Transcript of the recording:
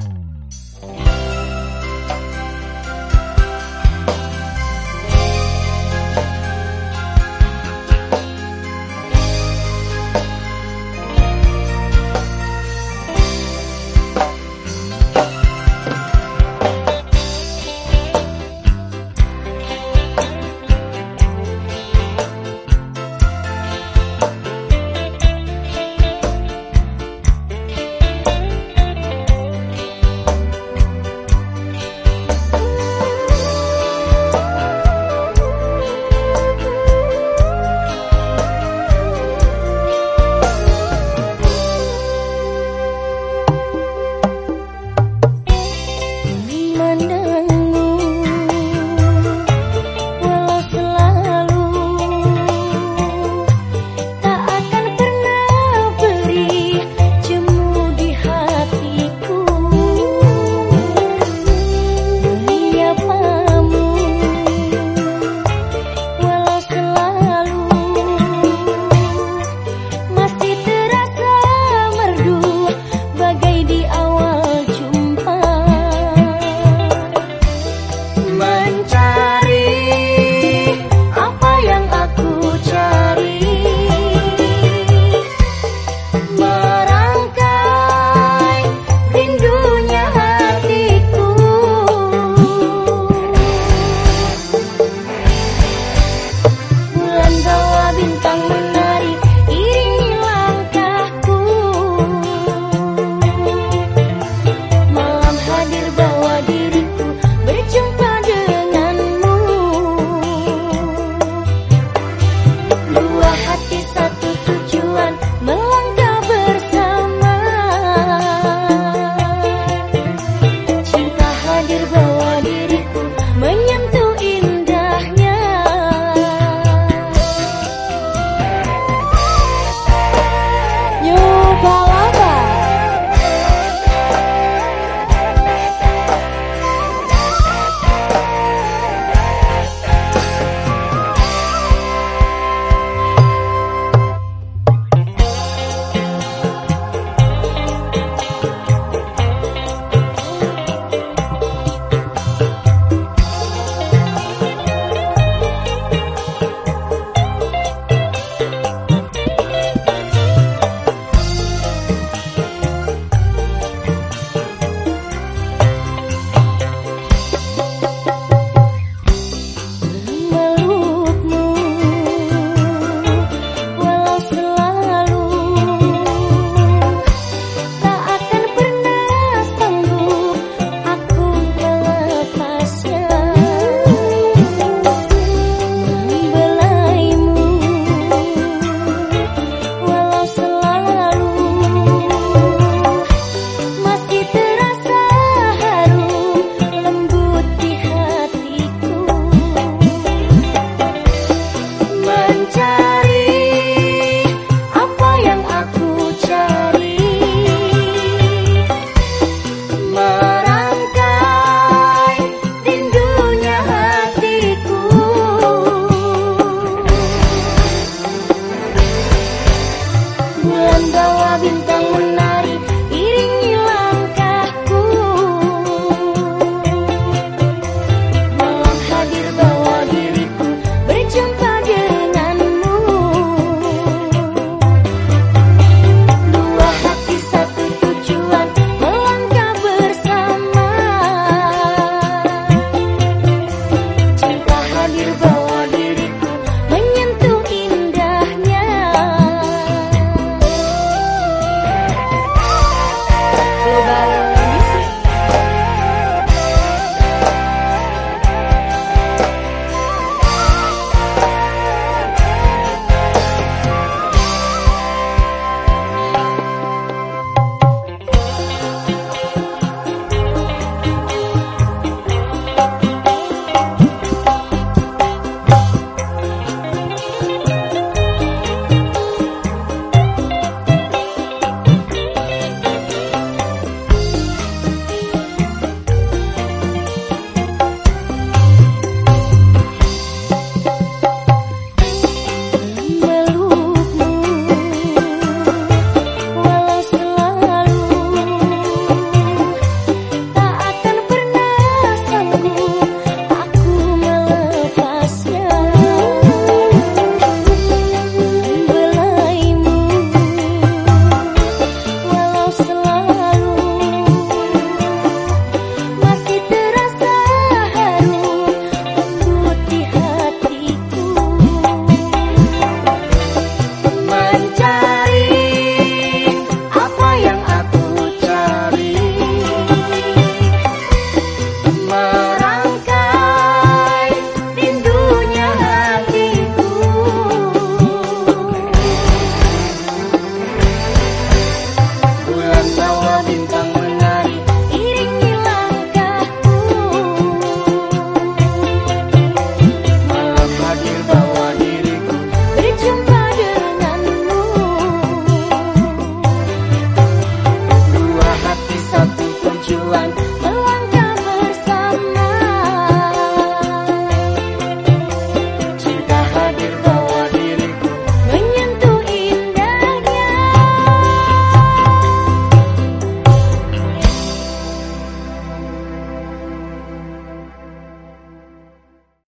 Mm.